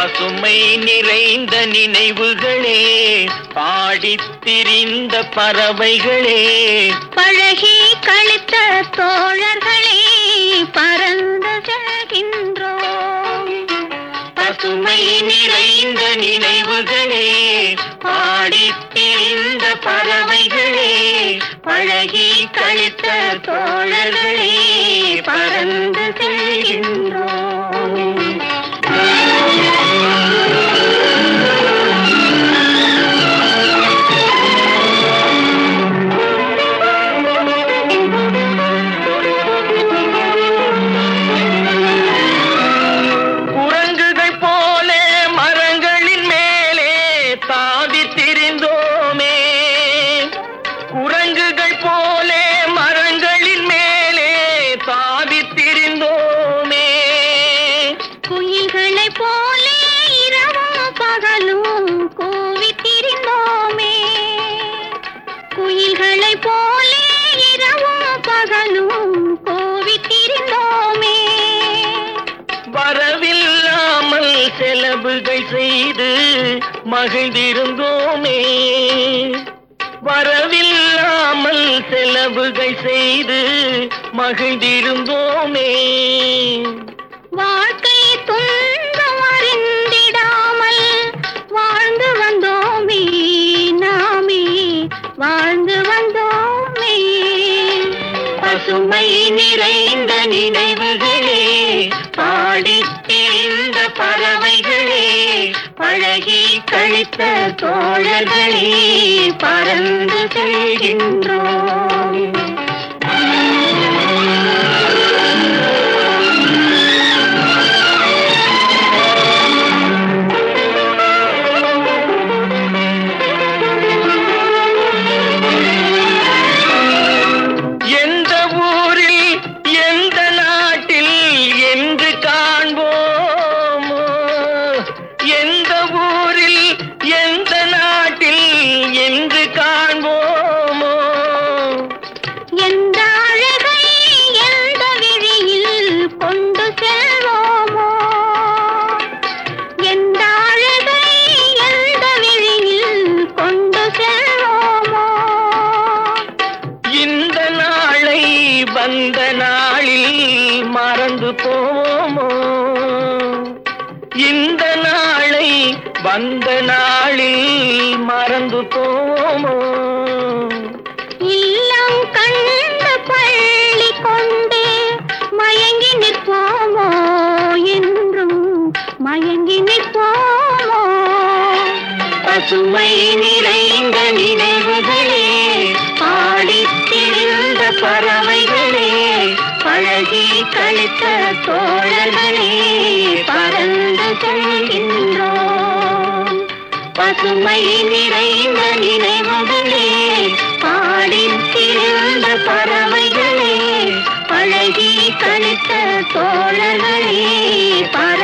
பசுமை நிறைந்த நினைவுகளே பாடித் திரிந்த பறவைகளே. பழகி கழித்த தோழர்களே பறந்து செல்கின்றோம் பசுமை நிறைந்த நினைவுகளே பாடித் திரிந்த பறவைகளே. பழகி கழித்த தோழர்களே பறந்து செல்கின்றோம் குயில்களைப் போலே இரவும் பகலும் கூவித் திரிந்தோமே. குயில்களைப் போலே இரவும் பகலும் கூவித் திரிந்தோமே. வரவில்லாமல் செலவுகள் செய்து மகிழ்ந்திருந்தோமே. வரவில்லாமல் செலவுகள் செய்து மகிழ்ந்திருந்தோமே. நிறைந்த நினைவுகளே பாடித் திரிந்த பறவைகளே பழகி கழித்த தோழர்களே பறந்து செல்கின்றோம். வந்த நாளில் மறந்து போவோமோ? இந்த நாளை வந்த நாளில் மறந்து போவோமோ? இல்லம் கண்ட பள்ளி கொண்டே மயங்கி நிற்போமோ? என்றும் மயங்கி நிற்போமோ? பசுமை நிறைந்த நினைவுகளே பாடித்திருந்த பறவை பழகி கழித்த தோழர்களே பறந்து கொள்கின்றோம் பசுமை நிறைந்த நினைவுகளே பாடி திரிந்த பறவைகளே பழகி கழித்த தோழர்களே பற